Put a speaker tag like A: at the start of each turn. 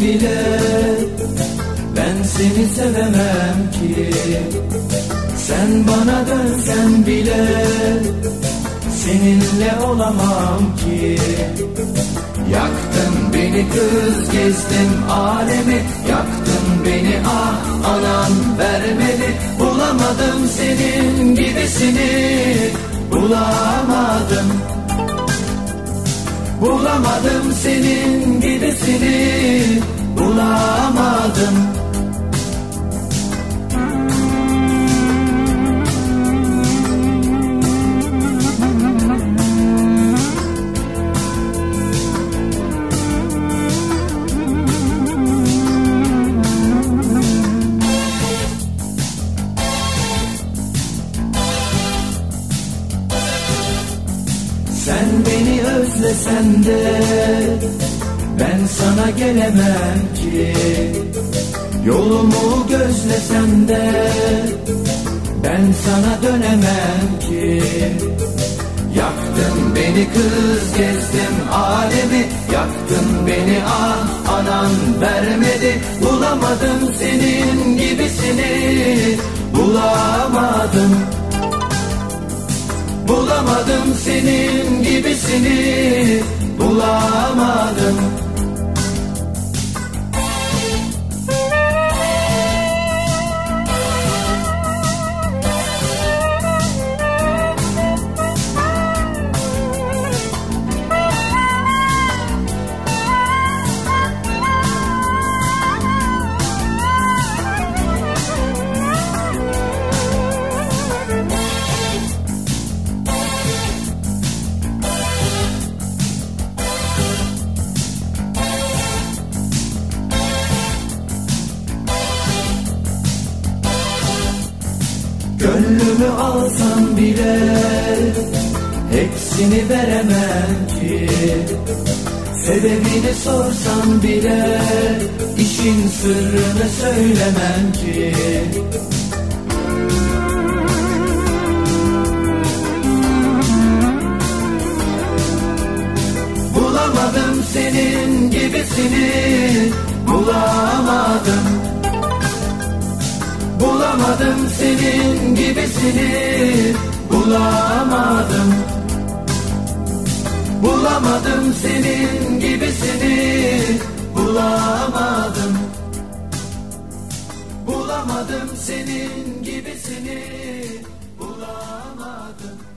A: bile Ben seni sevemem ki. Sen bana dönsen bile Seninle olamam ki. Yaktın beni kız gezdim alemi. Yaktın beni ah anan vermedi. Bulamadım senin gibisini. Bulamadım Bulamadım senin gibisini. Bulamadım. Sen özlesen de ben sana gelemem ki. Yolumu gözlesen de ben sana dönemem ki. Yaktın beni kız gezdim alemi. Yaktın beni ah anan vermedi. Bulamadım senin gibisini. Bulamadım Bulamadım senin gibisini. Bulamadım Gönlümü alsam bile hepsini veremem ki. Sebebini sorsam bile işin sırrını söylemem ki. Bulamadım senin gibisini bulamadım Bulamadım senin gibisini. Bulamadım. Bulamadım senin gibisini. Bulamadım. Bulamadım senin gibisini. Bulamadım